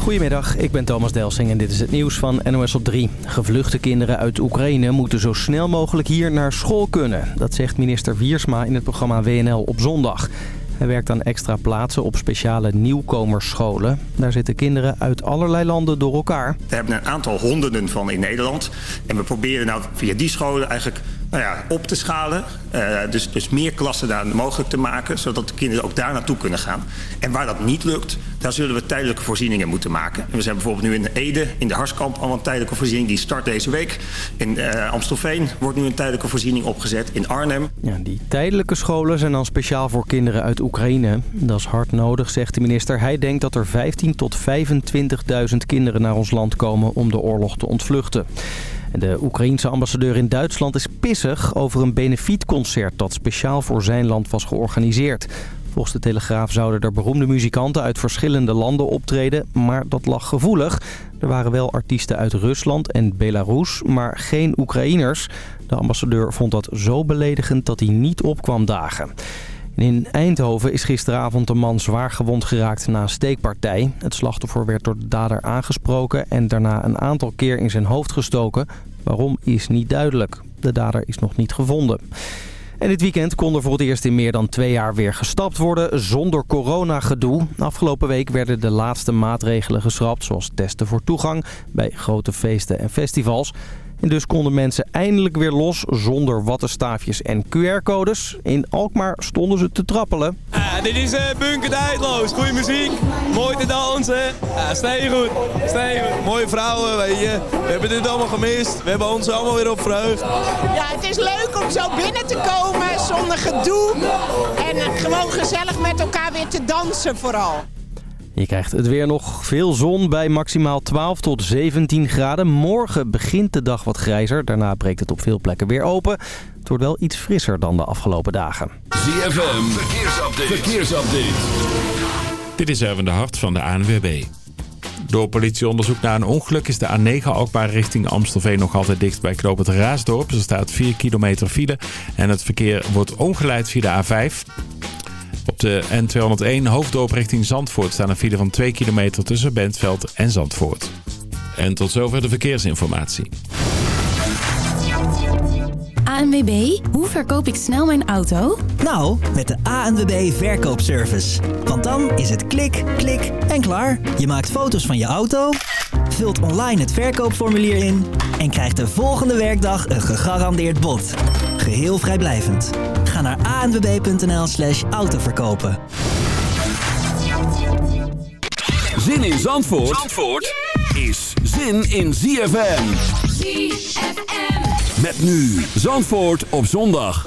Goedemiddag, ik ben Thomas Delsing en dit is het nieuws van NOS op 3. Gevluchte kinderen uit Oekraïne moeten zo snel mogelijk hier naar school kunnen. Dat zegt minister Wiersma in het programma WNL op zondag. Hij werkt aan extra plaatsen op speciale nieuwkomersscholen. Daar zitten kinderen uit allerlei landen door elkaar. We hebben een aantal honderden van in Nederland. En we proberen nou via die scholen eigenlijk nou ja, op te schalen. Uh, dus, dus meer klassen daar mogelijk te maken, zodat de kinderen ook daar naartoe kunnen gaan. En waar dat niet lukt, daar zullen we tijdelijke voorzieningen moeten maken. En we zijn bijvoorbeeld nu in Ede, in de Harskamp, al een tijdelijke voorziening. Die start deze week. In uh, Amstelveen wordt nu een tijdelijke voorziening opgezet. In Arnhem. Ja, die tijdelijke scholen zijn dan speciaal voor kinderen uit Oekraïne. Dat is hard nodig, zegt de minister. Hij denkt dat er 15 tot 25.000 kinderen naar ons land komen om de oorlog te ontvluchten. De Oekraïense ambassadeur in Duitsland is pissig over een benefietconcert dat speciaal voor zijn land was georganiseerd. Volgens de Telegraaf zouden er beroemde muzikanten uit verschillende landen optreden, maar dat lag gevoelig. Er waren wel artiesten uit Rusland en Belarus, maar geen Oekraïners. De ambassadeur vond dat zo beledigend dat hij niet op kwam dagen. In Eindhoven is gisteravond een man zwaar gewond geraakt na een steekpartij. Het slachtoffer werd door de dader aangesproken en daarna een aantal keer in zijn hoofd gestoken. Waarom is niet duidelijk. De dader is nog niet gevonden. En dit weekend kon er voor het eerst in meer dan twee jaar weer gestapt worden zonder coronagedoe. Afgelopen week werden de laatste maatregelen geschrapt, zoals testen voor toegang bij grote feesten en festivals. En dus konden mensen eindelijk weer los zonder wattenstaafjes en QR-codes. In Alkmaar stonden ze te trappelen. Ah, dit is uh, Bunker Tijdloos. Goeie muziek, mooi te dansen. Ah, stay goed, stay goed. Mooie vrouwen, weet je. We hebben dit allemaal gemist. We hebben ons allemaal weer op verheugd. Ja, het is leuk om zo binnen te komen zonder gedoe. En gewoon gezellig met elkaar weer te dansen vooral. Je krijgt het weer nog veel zon bij maximaal 12 tot 17 graden. Morgen begint de dag wat grijzer. Daarna breekt het op veel plekken weer open. Het wordt wel iets frisser dan de afgelopen dagen. ZFM, verkeersupdate. verkeersupdate. Dit is Erwin de Hart van de ANWB. Door politieonderzoek naar een ongeluk is de A9 Alkmaar richting Amstelveen nog altijd dicht bij knooppunt Raasdorp. Er staat 4 kilometer file en het verkeer wordt omgeleid via de A5. Op de N201 hoofddorp richting Zandvoort staan een file van 2 kilometer tussen Bentveld en Zandvoort. En tot zover de verkeersinformatie. ANWB, hoe verkoop ik snel mijn auto? Nou, met de ANWB Verkoopservice. Want dan is het klik, klik en klaar. Je maakt foto's van je auto, vult online het verkoopformulier in... en krijgt de volgende werkdag een gegarandeerd bod. Geheel vrijblijvend. Ga naar anwb.nl slash autoverkopen. Zin in Zandvoort, Zandvoort is zin in ZFM. ZFM. Met nu Zandvoort op zondag.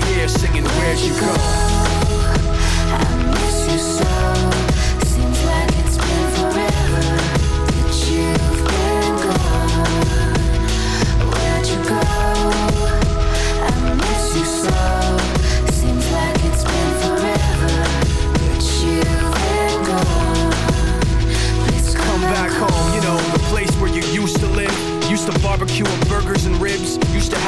there singing Where'd You Go?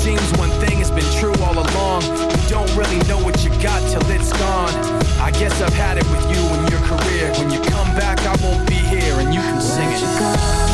seems one thing has been true all along. You don't really know what you got till it's gone. I guess I've had it with you and your career. When you come back, I won't be here and you can Where'd sing it.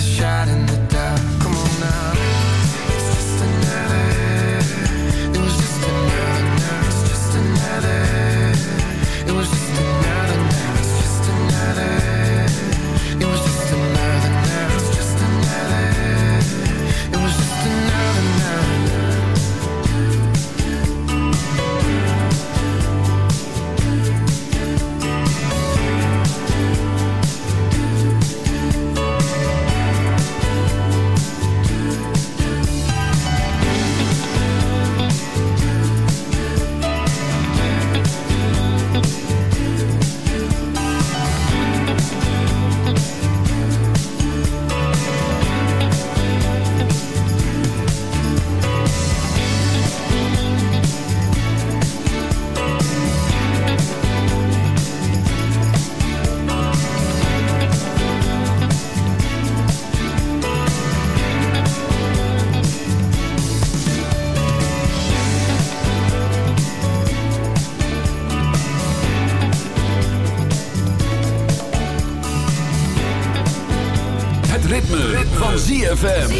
the shadow. ZFM.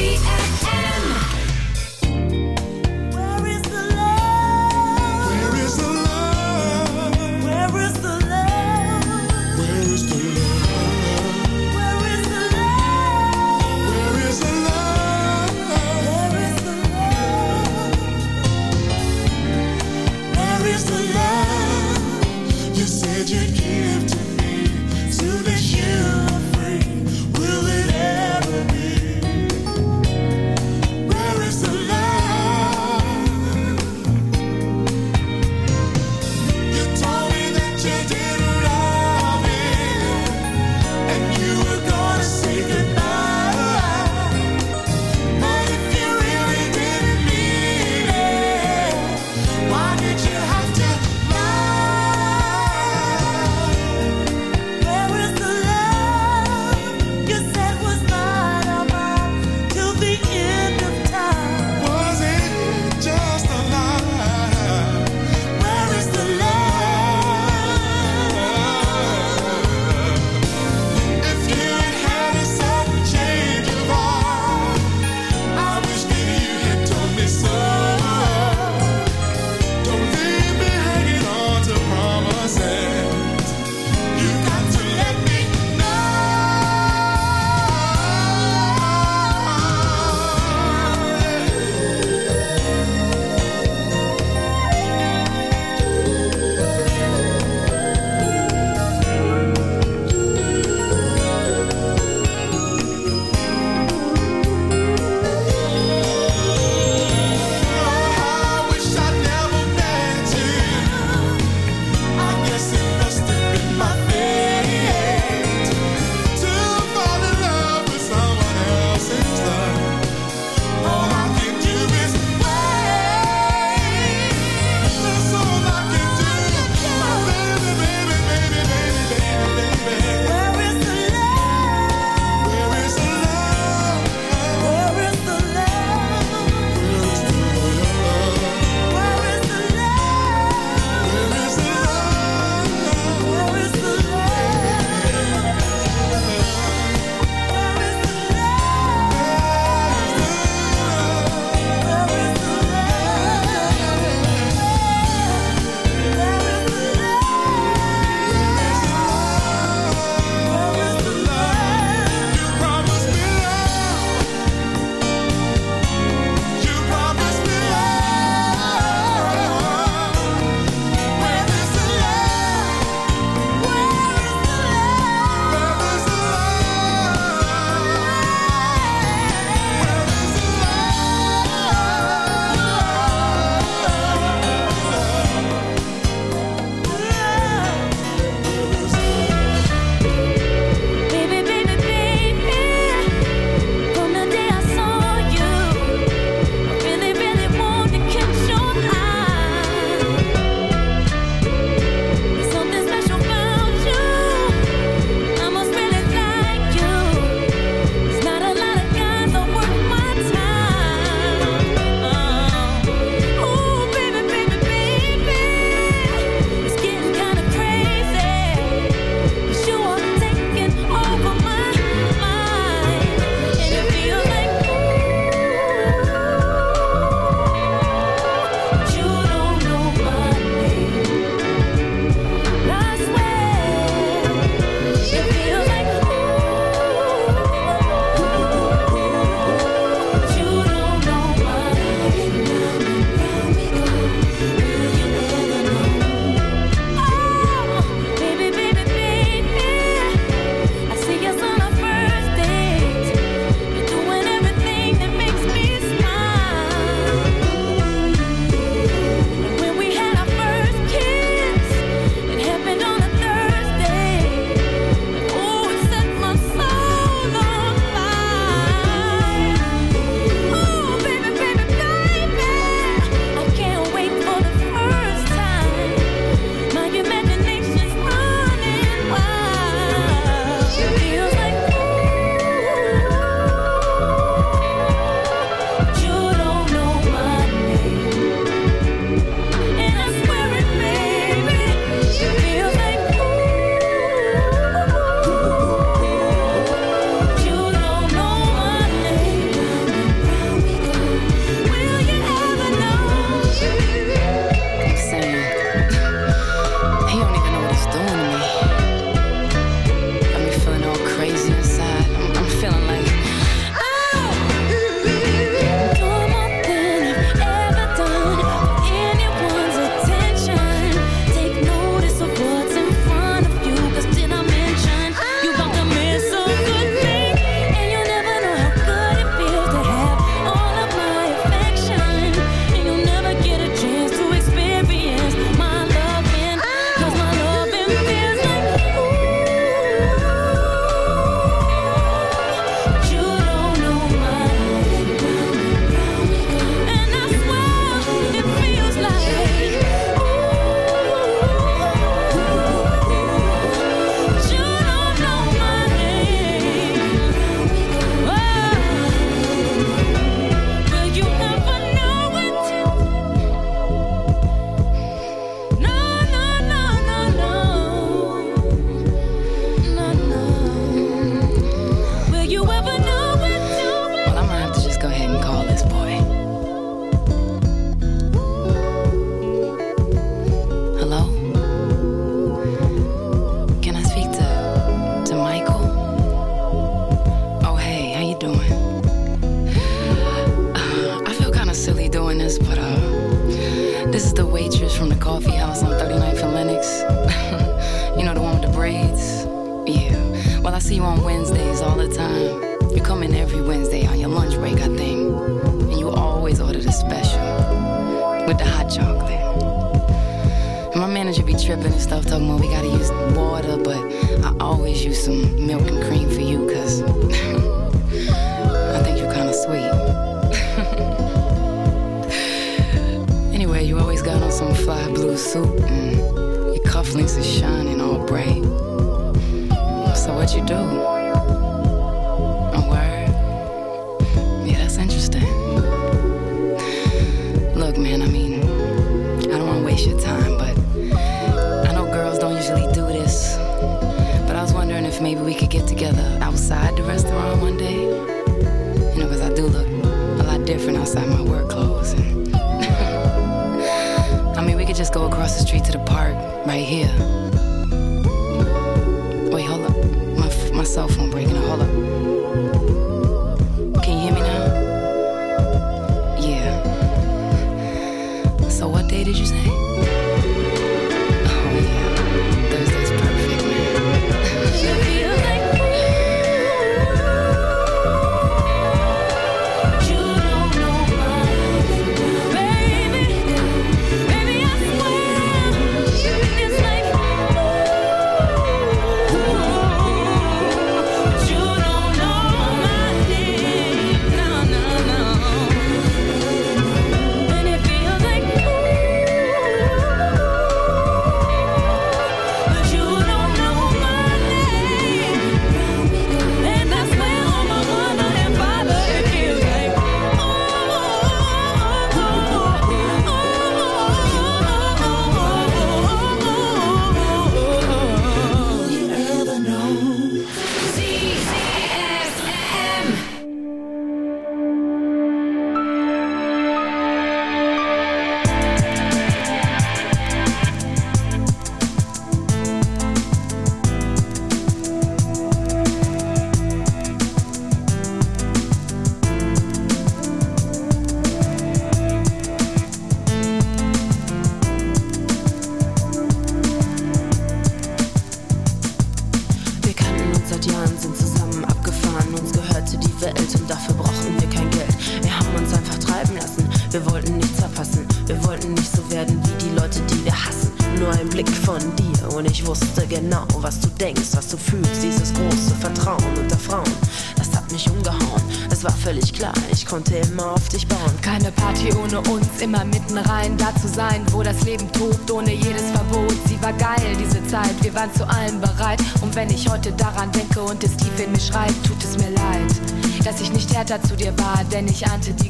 Denn ich ahnte die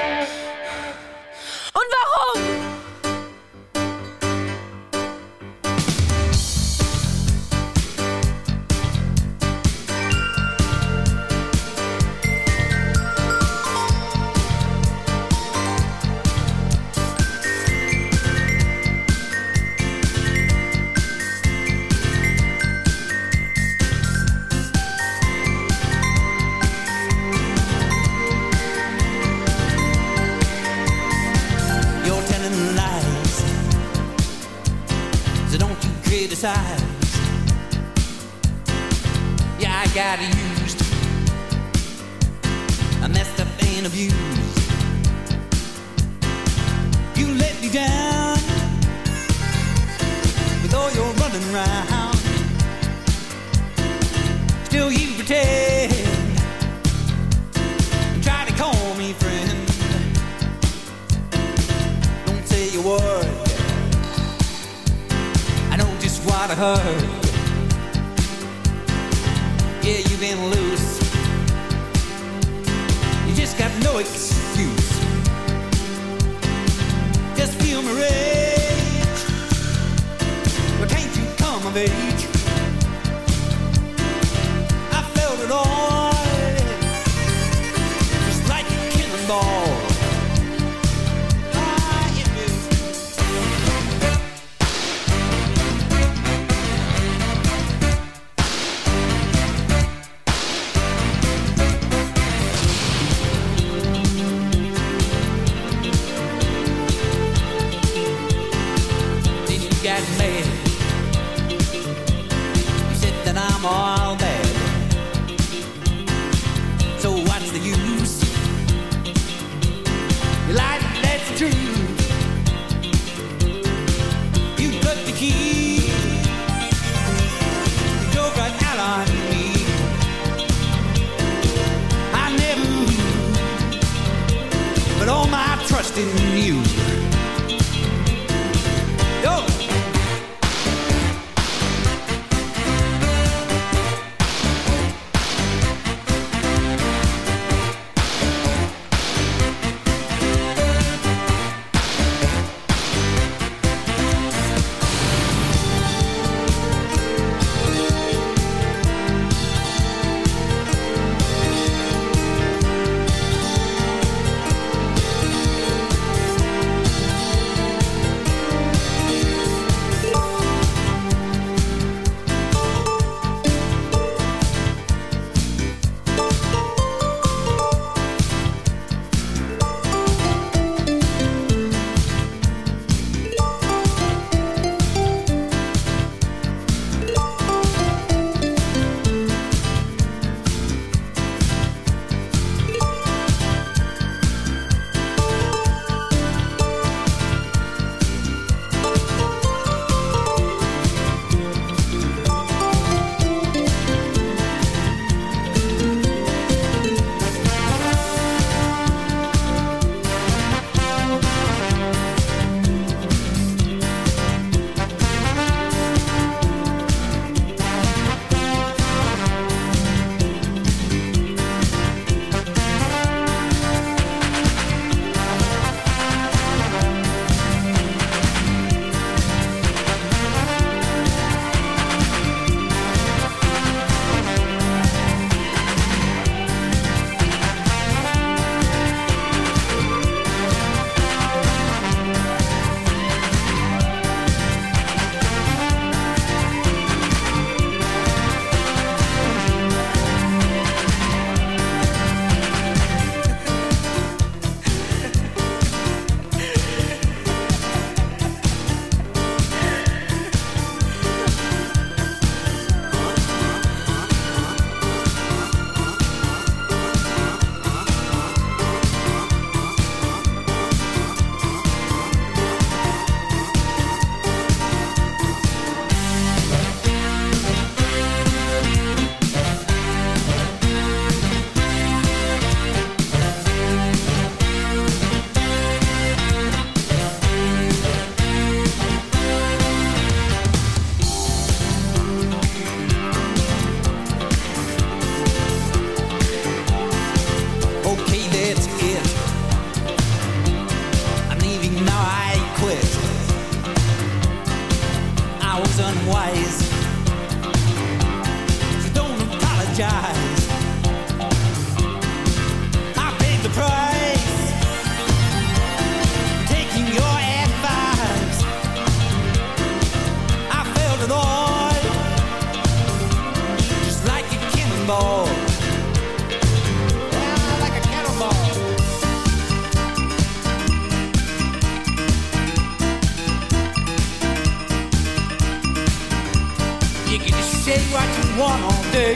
You all day,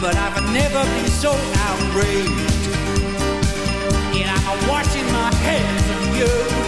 but I've never been so outraged. And I'm washing my hands of you.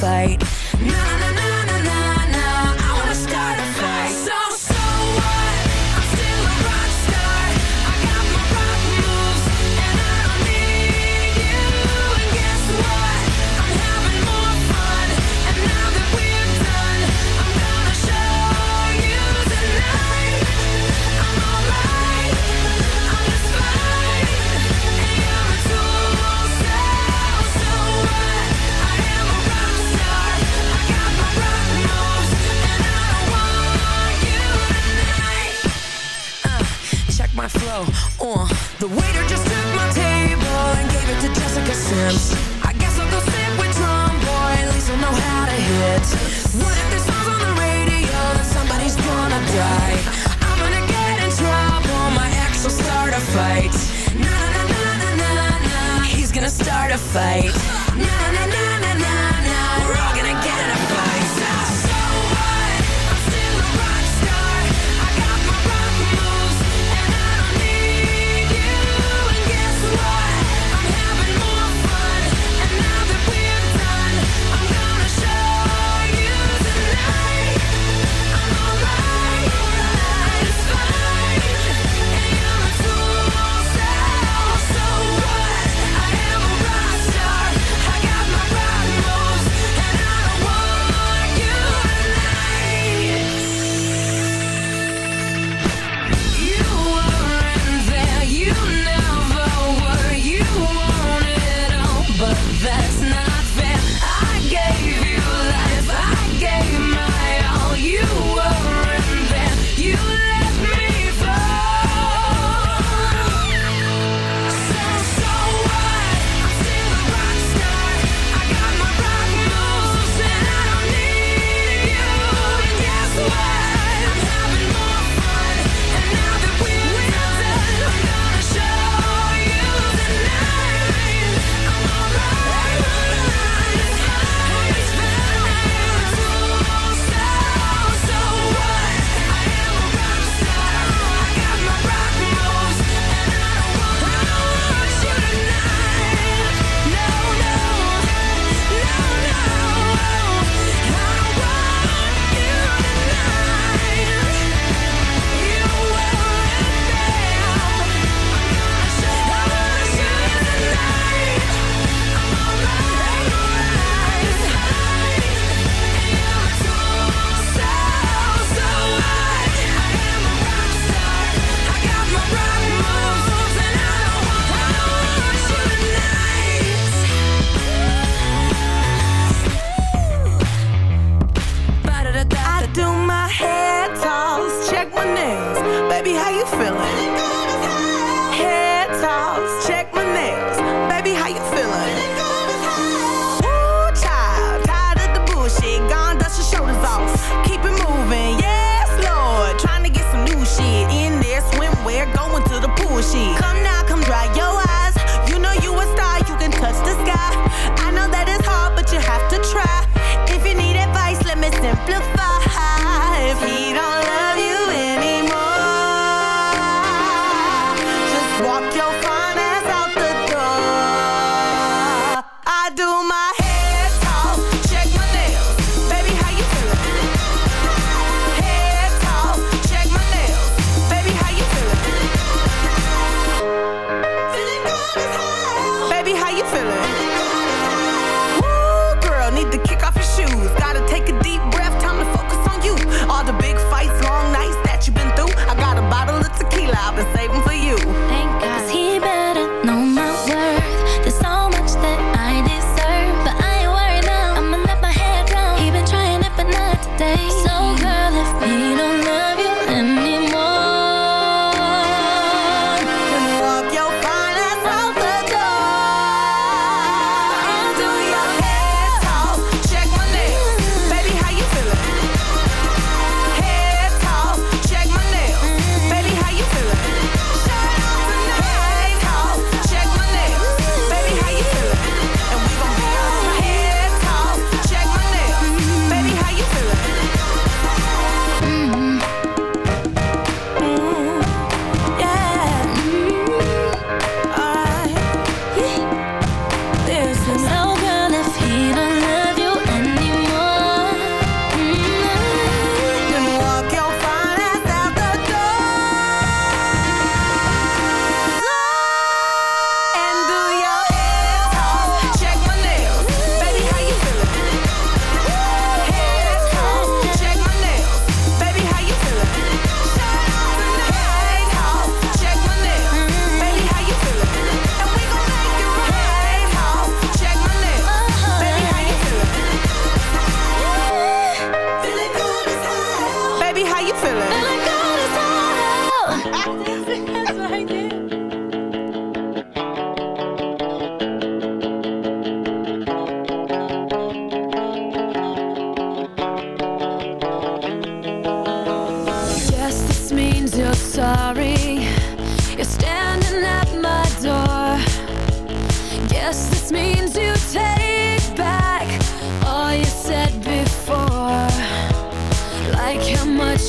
Fight. Fight.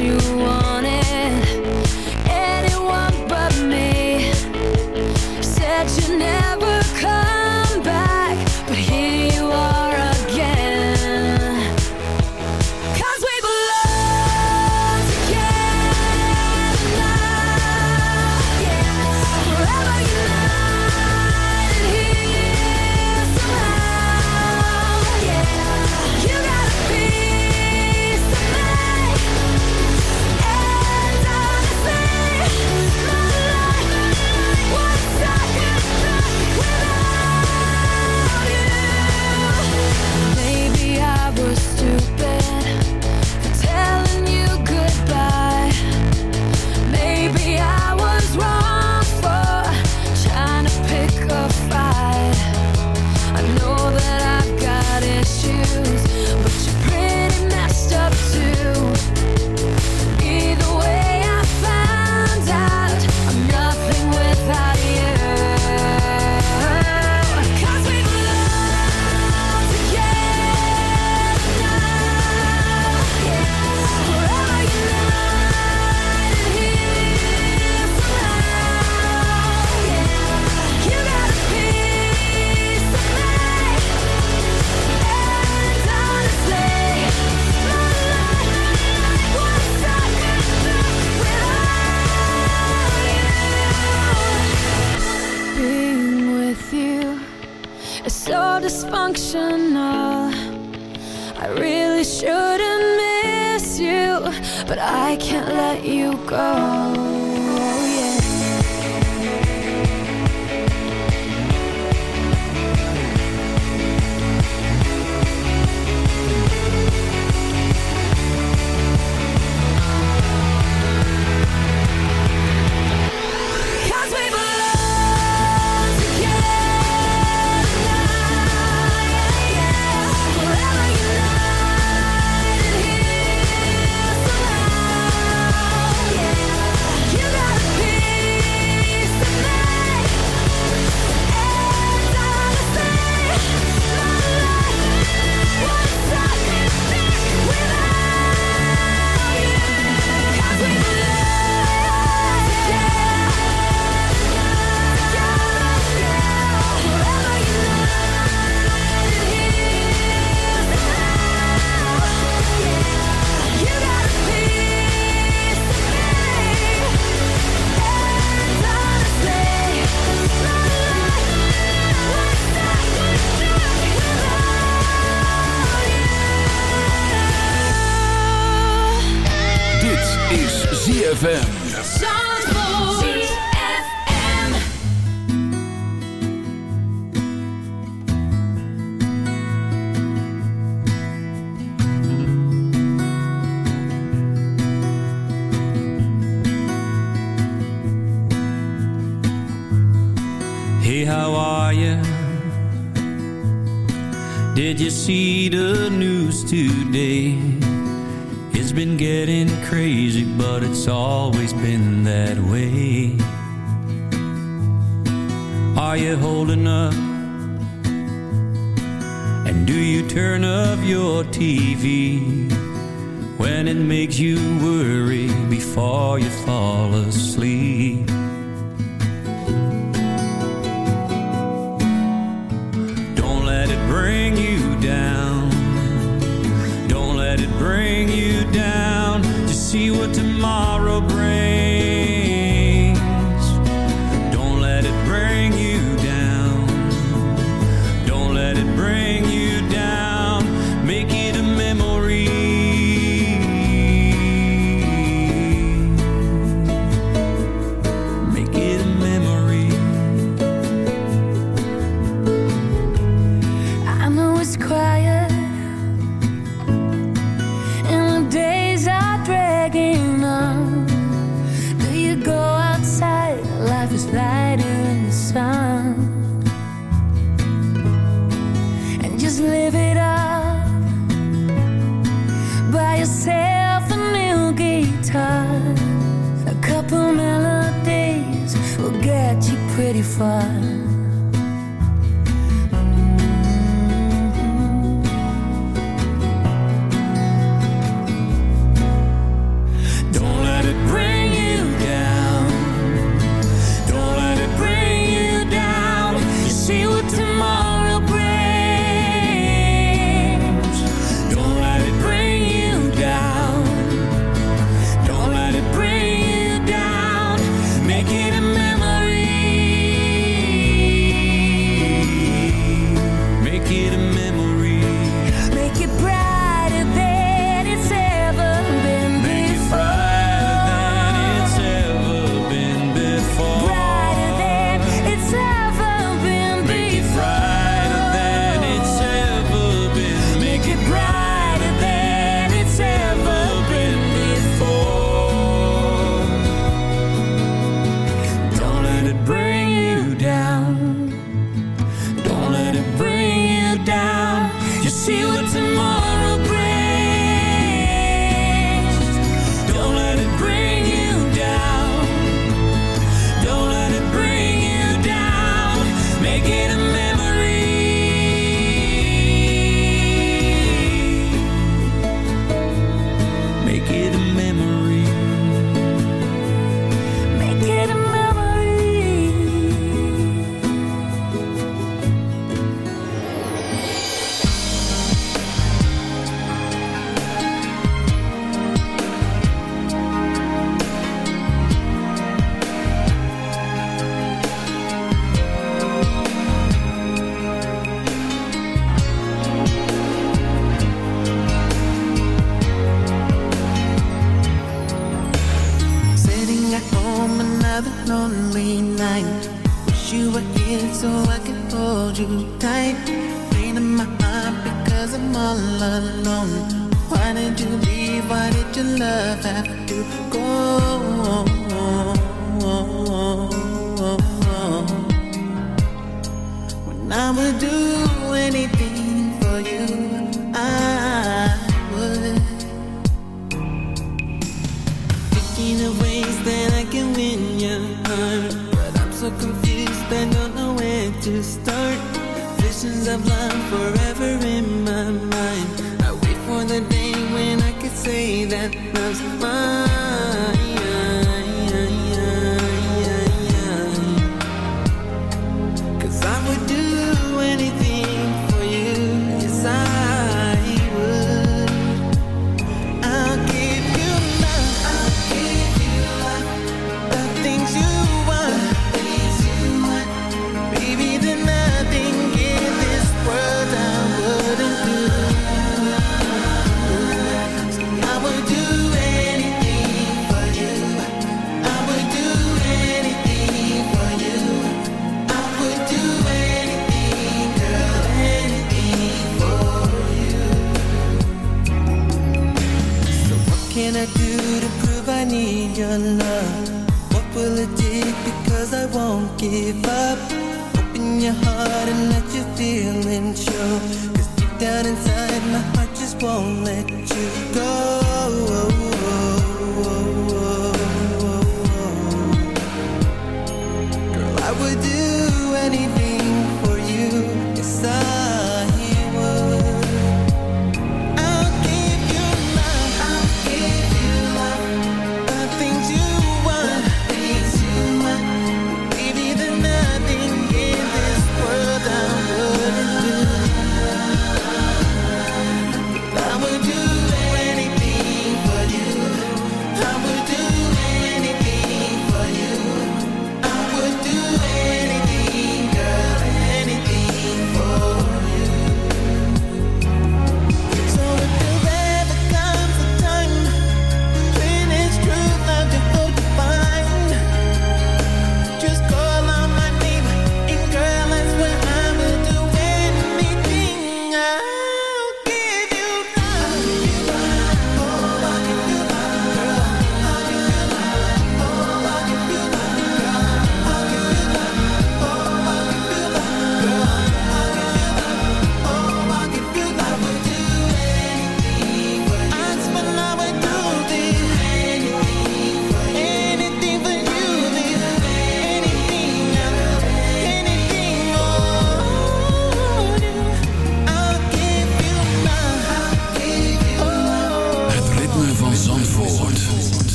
you. turn of your TV when it makes you worry before you fall asleep.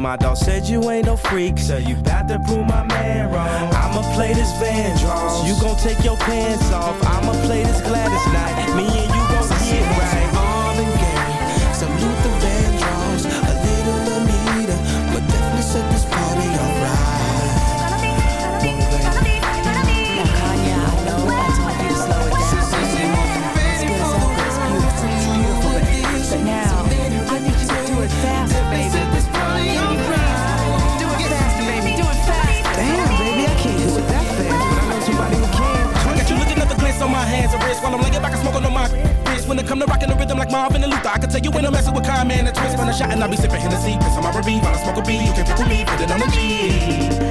My dog said you ain't no freak, so you bout to prove my man wrong. I'ma play this Vandross, you gon' take your pants off. I'ma play this Gladys night, me and When it come to rocking the rhythm like Marvin and Luther, I can tell you when I'm messing with Kyle, man, a twist. When I shot and I be sipping Hennessy, piss on my R&B while I smoke a B. You can pick with me, put it on the G.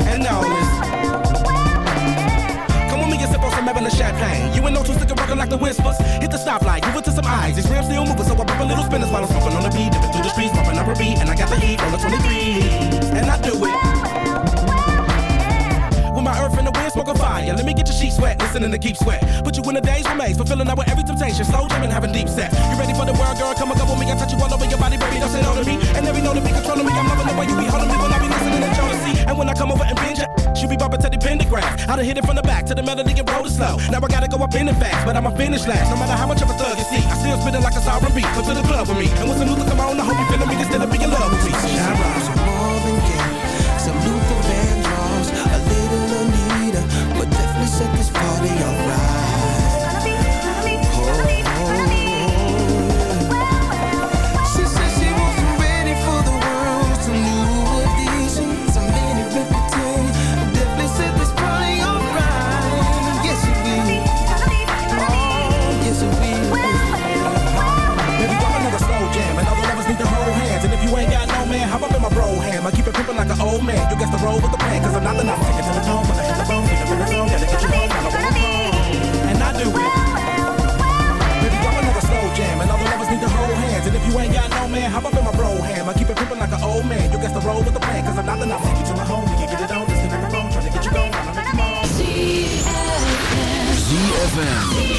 And now this. Come with sip on some Evelyn champagne. You ain't no two sticker rockin' like the whispers. Hit the stoplight, give it to some eyes. These rims still moving, so I pop a little spinners while I'm smoking on the beat. Dipping through the streets, bumping up a beat, and I got the heat on the 23. And I do it. My earth and the wind, smoking fire. Let me get your sheets wet, listening to keep sweat. Put you in a daze remains, fulfilling out with every temptation. Slow jamming, having deep set. You ready for the world, girl? Come and go with me. I touch you all over your body, baby. Don't say no to me. And every know to be controlling me. I'm loving the way you be holding me when I be listening to Jodeci. And when I come over and binge she be bumping to the pentagram. I done hit it from the back to the melody and roll it slow. Now I gotta go up in it fast, but I'ma finish last. No matter how much of a thug you see, I still spit it like a sovereign beat. Come to the club with me. And when some Luther come on, I hope you feeling me. Instead of be in love with me. Shine this alright. She said she wants some ready for the world, will. Oh, girl, another slow jam, and other lovers need to hold hands. And if you ain't got no man, hop up in my. I keep it pimpin' like an old man. You guess the roll with the plan, cause I'm not the number. Take it to the ZFM.